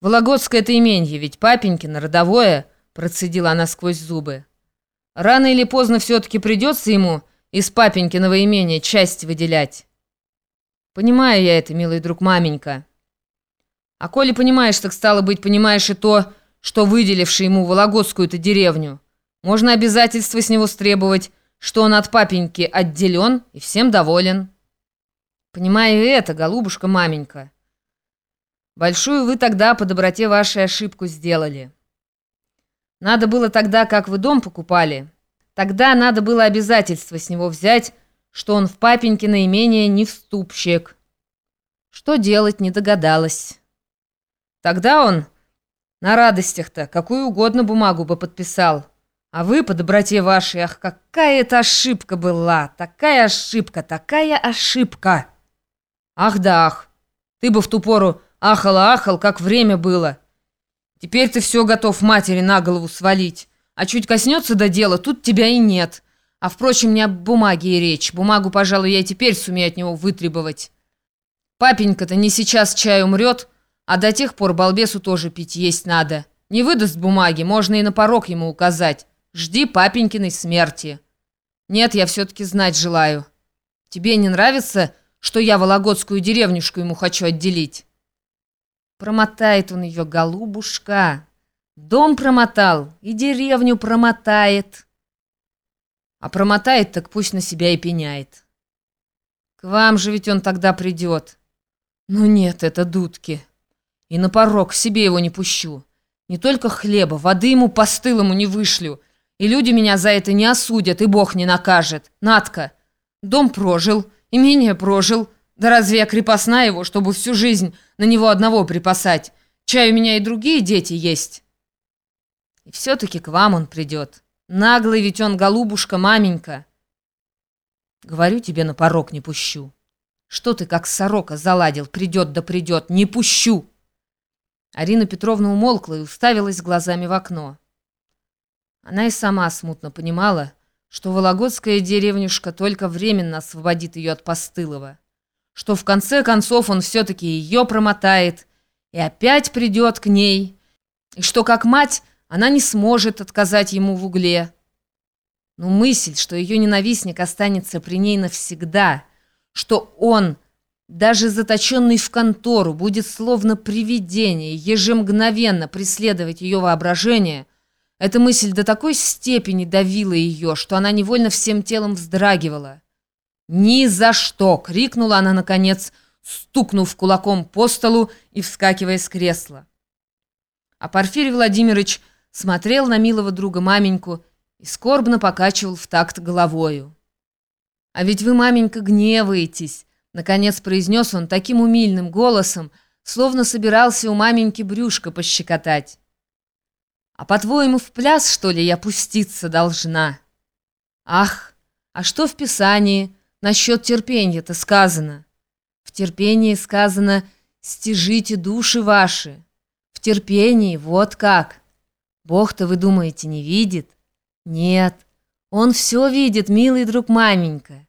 Вологодское это именье, ведь папенькино, родовое, процедила она сквозь зубы. Рано или поздно все-таки придется ему из папенькиного имения часть выделять. Понимаю я это, милый друг маменька. А коли понимаешь, так стало быть, понимаешь и то, что выделивший ему Вологодскую-то деревню, можно обязательство с него стребовать, что он от папеньки отделен и всем доволен. Понимаю и это, голубушка маменька. Большую вы тогда по доброте вашей ошибку сделали. Надо было тогда, как вы дом покупали, тогда надо было обязательство с него взять, что он в папенькино имение не вступщик. Что делать, не догадалась. Тогда он на радостях-то какую угодно бумагу бы подписал. А вы, по доброте вашей, ах, какая это ошибка была! Такая ошибка, такая ошибка! Ах да ах! Ты бы в ту пору Ахал-ахал, как время было. Теперь ты все готов матери на голову свалить. А чуть коснется до дела, тут тебя и нет. А впрочем, не об бумаге и речь. Бумагу, пожалуй, я теперь сумею от него вытребовать. Папенька-то не сейчас чай умрет, а до тех пор балбесу тоже пить есть надо. Не выдаст бумаги, можно и на порог ему указать. Жди папенькиной смерти. Нет, я все-таки знать желаю. Тебе не нравится, что я Вологодскую деревнюшку ему хочу отделить?» Промотает он ее, голубушка. Дом промотал и деревню промотает. А промотает, так пусть на себя и пеняет. К вам же ведь он тогда придет. Ну нет, это дудки. И на порог себе его не пущу. Не только хлеба, воды ему постылому не вышлю. И люди меня за это не осудят, и Бог не накажет. Надка, дом прожил, имение прожил, да разве я крепостна его, чтобы всю жизнь на него одного припасать? Чай у меня и другие дети есть. И все-таки к вам он придет. Наглый ведь он, голубушка, маменька. Говорю тебе, на порог не пущу. Что ты, как сорока, заладил? Придет да придет. Не пущу!» Арина Петровна умолкла и уставилась глазами в окно. Она и сама смутно понимала, что Вологодская деревнюшка только временно освободит ее от постылого что в конце концов он все-таки ее промотает и опять придет к ней, и что, как мать, она не сможет отказать ему в угле. Но мысль, что ее ненавистник останется при ней навсегда, что он, даже заточенный в контору, будет словно привидение, ежемгновенно преследовать ее воображение, эта мысль до такой степени давила ее, что она невольно всем телом вздрагивала. «Ни за что!» — крикнула она, наконец, стукнув кулаком по столу и вскакивая с кресла. А Порфирий Владимирович смотрел на милого друга маменьку и скорбно покачивал в такт головою. «А ведь вы, маменька, гневаетесь!» — наконец произнес он таким умильным голосом, словно собирался у маменьки брюшко пощекотать. «А по-твоему, в пляс, что ли, я пуститься должна?» «Ах, а что в Писании?» Насчет терпения-то сказано. В терпении сказано «стяжите души ваши». В терпении вот как. Бог-то, вы думаете, не видит? Нет, Он все видит, милый друг маменька.